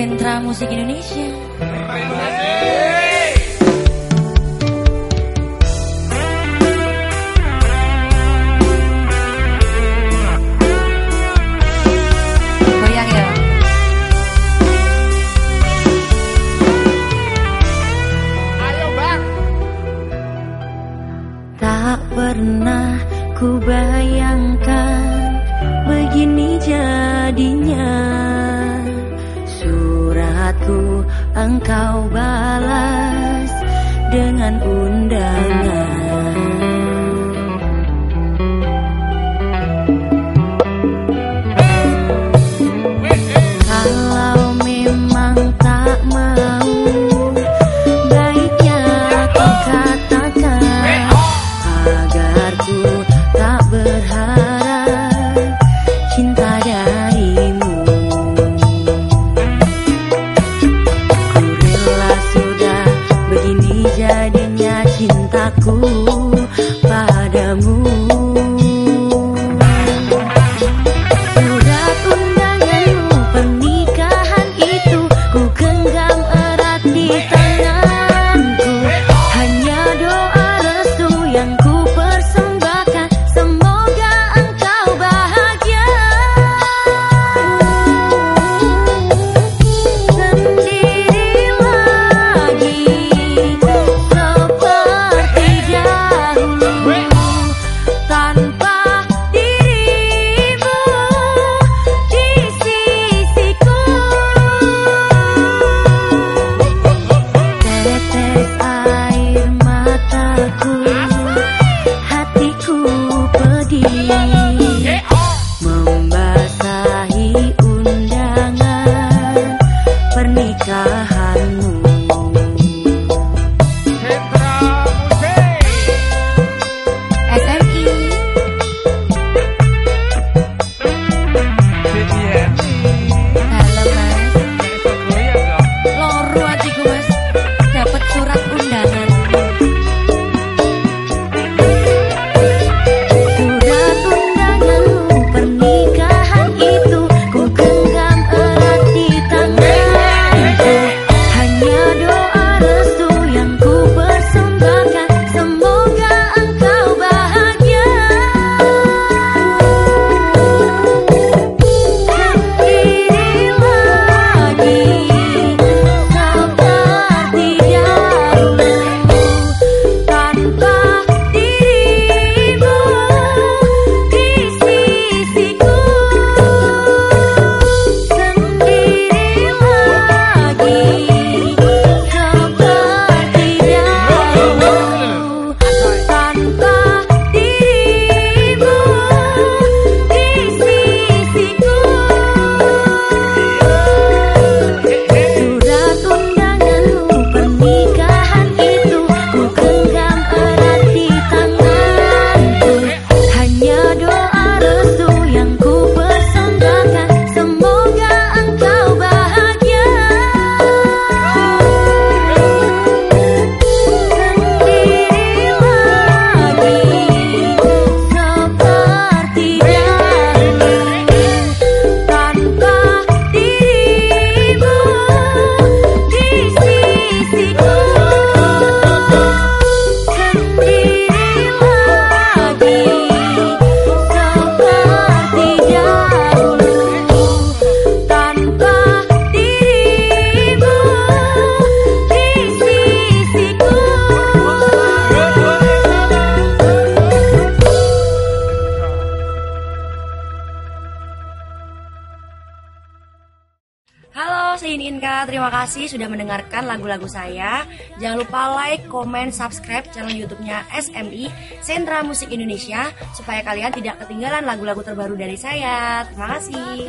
Pentra Musik Indonesia. Ya. Pernah ku bayangkan begini jadinya engkau balas dengan undangan. padamu. Rin Inka, terima kasih sudah mendengarkan lagu-lagu saya. Jangan lupa like, komen, subscribe channel YouTube-nya SMI Sentra Musik Indonesia supaya kalian tidak ketinggalan lagu-lagu terbaru dari saya. Terima kasih.